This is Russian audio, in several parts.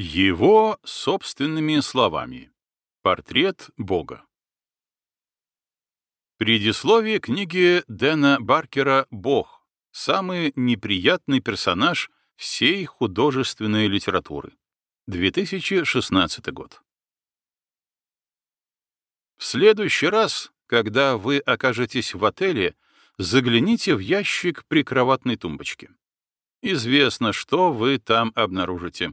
Его собственными словами. Портрет Бога. Предисловие книги Дэна Баркера «Бог» — самый неприятный персонаж всей художественной литературы. 2016 год. В следующий раз, когда вы окажетесь в отеле, загляните в ящик прикроватной тумбочки. Известно, что вы там обнаружите.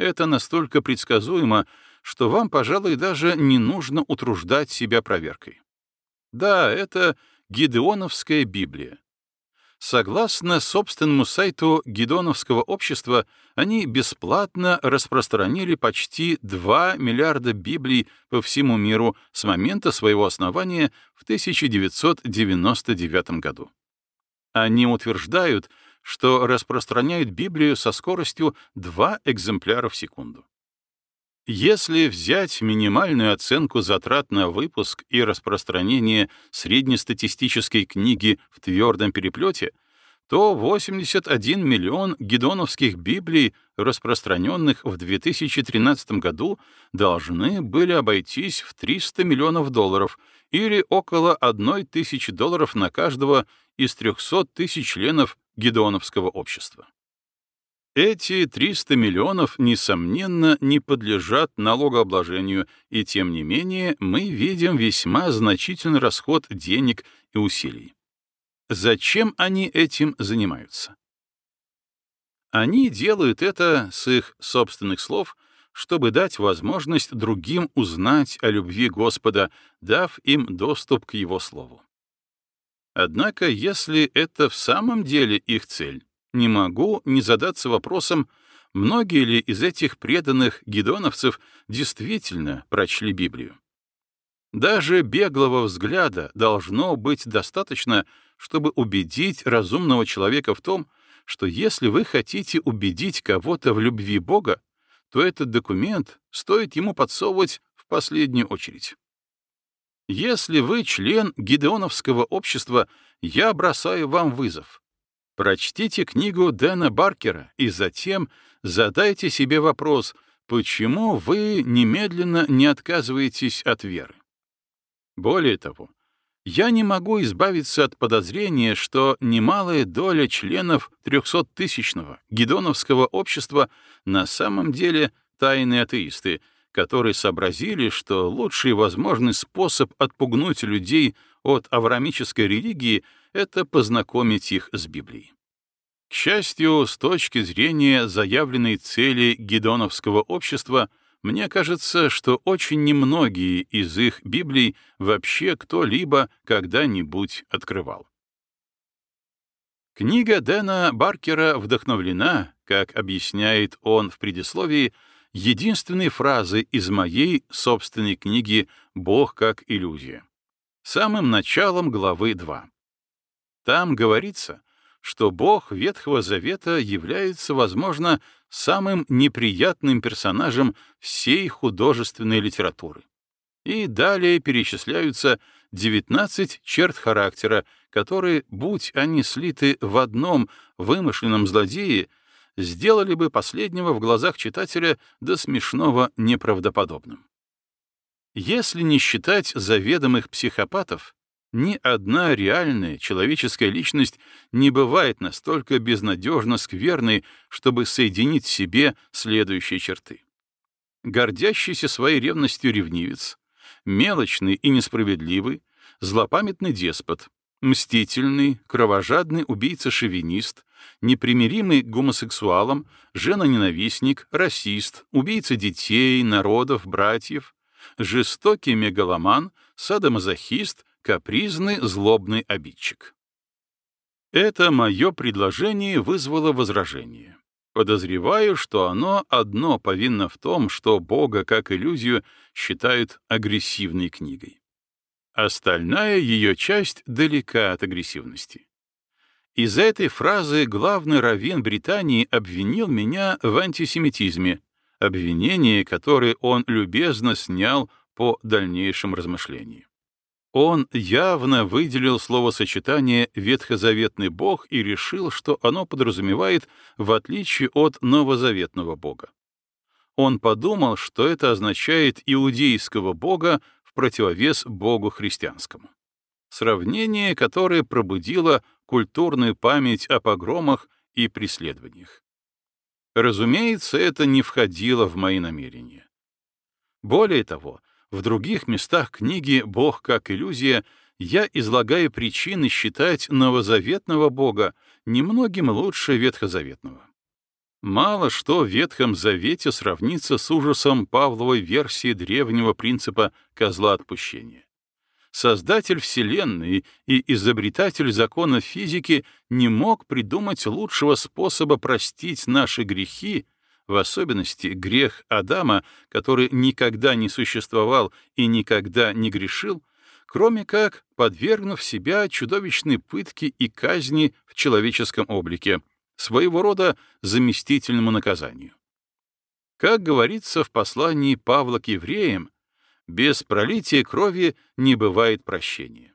Это настолько предсказуемо, что вам, пожалуй, даже не нужно утруждать себя проверкой. Да, это Гидеоновская Библия. Согласно собственному сайту Гидеоновского общества, они бесплатно распространили почти 2 миллиарда Библий по всему миру с момента своего основания в 1999 году. Они утверждают, что распространяют Библию со скоростью 2 экземпляра в секунду. Если взять минимальную оценку затрат на выпуск и распространение среднестатистической книги в твердом переплете, то 81 миллион гедоновских Библий, распространенных в 2013 году, должны были обойтись в 300 миллионов долларов или около 1 тысячи долларов на каждого из 300 тысяч членов Гедеоновского общества. Эти 300 миллионов, несомненно, не подлежат налогообложению, и тем не менее мы видим весьма значительный расход денег и усилий. Зачем они этим занимаются? Они делают это, с их собственных слов, чтобы дать возможность другим узнать о любви Господа, дав им доступ к Его Слову. Однако, если это в самом деле их цель, не могу не задаться вопросом, многие ли из этих преданных гидоновцев действительно прочли Библию. Даже беглого взгляда должно быть достаточно, чтобы убедить разумного человека в том, что если вы хотите убедить кого-то в любви Бога, то этот документ стоит ему подсовывать в последнюю очередь. Если вы член Гидеоновского общества, я бросаю вам вызов. Прочтите книгу Дэна Баркера и затем задайте себе вопрос, почему вы немедленно не отказываетесь от веры. Более того, я не могу избавиться от подозрения, что немалая доля членов 300-тысячного Гидоновского общества на самом деле тайные атеисты — которые сообразили, что лучший возможный способ отпугнуть людей от аврамической религии — это познакомить их с Библией. К счастью, с точки зрения заявленной цели гедоновского общества, мне кажется, что очень немногие из их Библий вообще кто-либо когда-нибудь открывал. Книга Дэна Баркера вдохновлена, как объясняет он в предисловии, единственной фразы из моей собственной книги «Бог как иллюзия», самым началом главы 2. Там говорится, что Бог Ветхого Завета является, возможно, самым неприятным персонажем всей художественной литературы. И далее перечисляются 19 черт характера, которые, будь они слиты в одном вымышленном злодее, сделали бы последнего в глазах читателя до смешного неправдоподобным. Если не считать заведомых психопатов, ни одна реальная человеческая личность не бывает настолько безнадежно скверной, чтобы соединить в себе следующие черты. Гордящийся своей ревностью ревнивец, мелочный и несправедливый, злопамятный деспот, мстительный, кровожадный убийца-шовинист, непримиримый к гомосексуалам, женоненавистник, расист, убийца детей, народов, братьев, жестокий мегаломан, садомазохист, капризный, злобный обидчик. Это мое предложение вызвало возражение. Подозреваю, что оно одно повинно в том, что Бога как иллюзию считают агрессивной книгой. Остальная ее часть далека от агрессивности. Из-за этой фразы главный раввин Британии обвинил меня в антисемитизме, обвинение, которое он любезно снял по дальнейшем размышлении. Он явно выделил словосочетание «ветхозаветный Бог» и решил, что оно подразумевает в отличие от новозаветного Бога. он подумал, что это означает иудейского бога в противовес богу христианскому. Сравнение, которое пробудило культурную память о погромах и преследованиях. Разумеется, это не входило в мои намерения. Более того, в других местах книги «Бог как иллюзия» я излагаю причины считать новозаветного Бога немногим лучше ветхозаветного. Мало что в Ветхом Завете сравнится с ужасом Павловой версии древнего принципа козла отпущения. Создатель Вселенной и изобретатель закона физики не мог придумать лучшего способа простить наши грехи, в особенности грех Адама, который никогда не существовал и никогда не грешил, кроме как подвергнув себя чудовищной пытке и казни в человеческом облике, своего рода заместительному наказанию. Как говорится в послании Павла к евреям, без пролития крови не бывает прощения.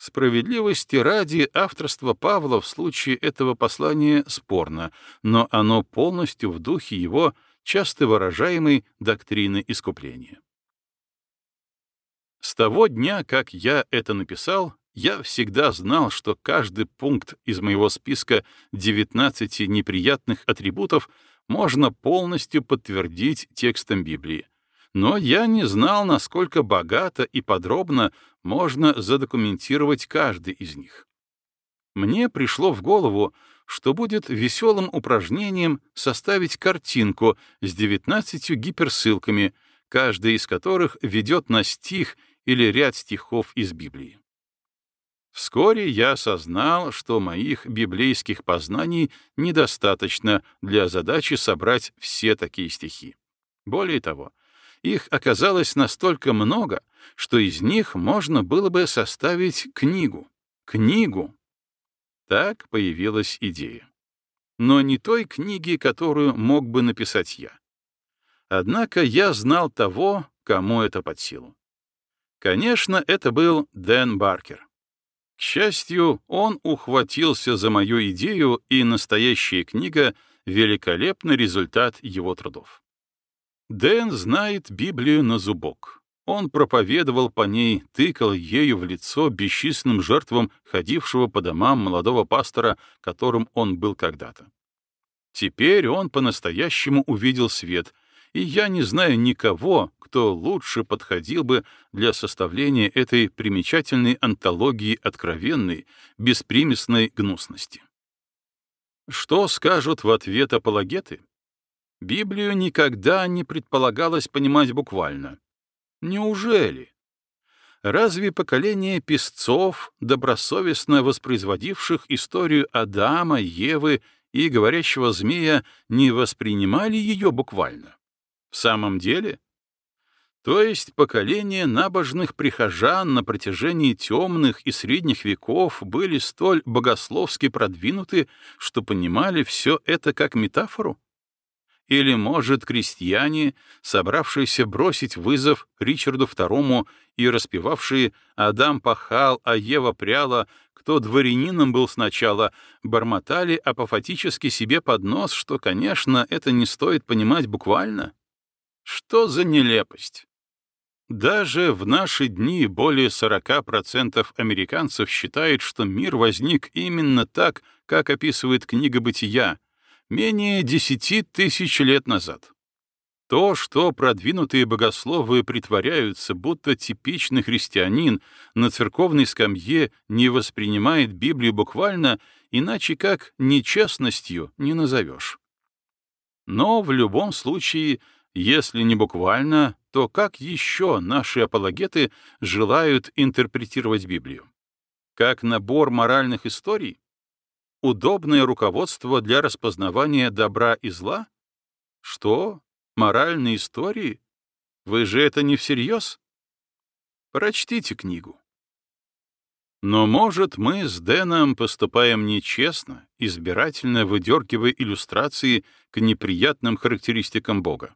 Справедливости ради авторство Павла в случае этого послания спорно, но оно полностью в духе его часто выражаемой доктрины искупления. С того дня, как я это написал, я всегда знал, что каждый пункт из моего списка 19 неприятных атрибутов можно полностью подтвердить текстом Библии, но я не знал, насколько богато и подробно можно задокументировать каждый из них. Мне пришло в голову, что будет веселым упражнением составить картинку с 19 гиперссылками, каждая из которых ведет на стих или ряд стихов из Библии. Вскоре я осознал, что моих библейских познаний недостаточно для задачи собрать все такие стихи. Более того, их оказалось настолько много, что из них можно было бы составить книгу. Книгу! Так появилась идея. Но не той книги, которую мог бы написать я. Однако я знал того, кому это под силу. Конечно, это был Дэн Баркер. К счастью, он ухватился за мою идею, и настоящая книга — великолепный результат его трудов. Дэн знает Библию на зубок. Он проповедовал по ней, тыкал ею в лицо бесчисленным жертвам ходившего по домам молодого пастора, которым он был когда-то. Теперь он по-настоящему увидел свет, и я не знаю никого, кто лучше подходил бы для составления этой примечательной антологии откровенной, беспримесной гнусности. Что скажут в ответ апологеты? Библию никогда не предполагалось понимать буквально. Неужели? Разве поколение писцов, добросовестно воспроизводивших историю Адама, Евы и говорящего змея, не воспринимали ее буквально? В самом деле? То есть поколения набожных прихожан на протяжении темных и средних веков были столь богословски продвинуты, что понимали все это как метафору? Или, может, крестьяне, собравшиеся бросить вызов Ричарду II и распевавшие «Адам пахал, а Ева пряла», кто дворянином был сначала, бормотали апофатически себе под нос, что, конечно, это не стоит понимать буквально? Что за нелепость? Даже в наши дни более 40% американцев считают, что мир возник именно так, как описывает книга «Бытия», менее десяти тысяч лет назад. То, что продвинутые богословы притворяются, будто типичный христианин на церковной скамье не воспринимает Библию буквально, иначе как нечестностью не назовешь. Но в любом случае, если не буквально, то как еще наши апологеты желают интерпретировать Библию? Как набор моральных историй? Удобное руководство для распознавания добра и зла? Что? Моральные истории? Вы же это не всерьез? Прочтите книгу. Но, может, мы с Дэном поступаем нечестно, избирательно выдергивая иллюстрации к неприятным характеристикам Бога.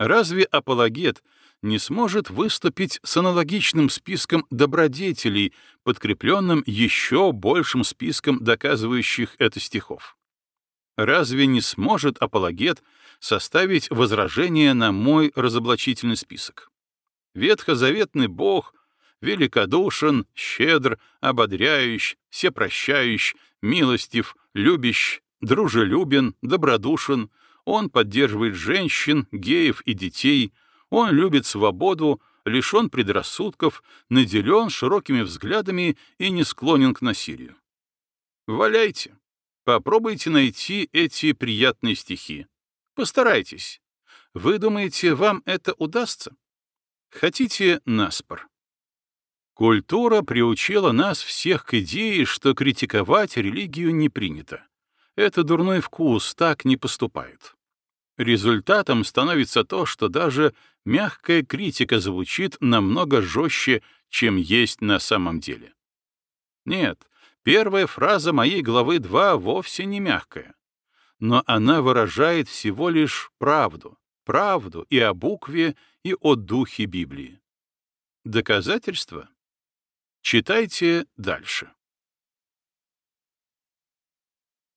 Разве апологет не сможет выступить с аналогичным списком добродетелей, подкрепленным еще большим списком доказывающих это стихов. Разве не сможет апологет составить возражение на мой разоблачительный список? Ветхозаветный Бог великодушен, щедр, ободряющ, всепрощающ, милостив, любящ, дружелюбен, добродушен, он поддерживает женщин, геев и детей, он любит свободу, лишен предрассудков, наделен широкими взглядами и не склонен к насилию. Валяйте. Попробуйте найти эти приятные стихи. Постарайтесь. Вы думаете, вам это удастся? Хотите наспор? Культура приучила нас всех к идее, что критиковать религию не принято. Это дурной вкус, так не поступают. Результатом становится то, что даже мягкая критика звучит намного жестче, чем есть на самом деле. Нет, первая фраза моей главы 2 вовсе не мягкая. Но она выражает всего лишь правду, правду и о букве, и о духе Библии. Доказательства? Читайте дальше.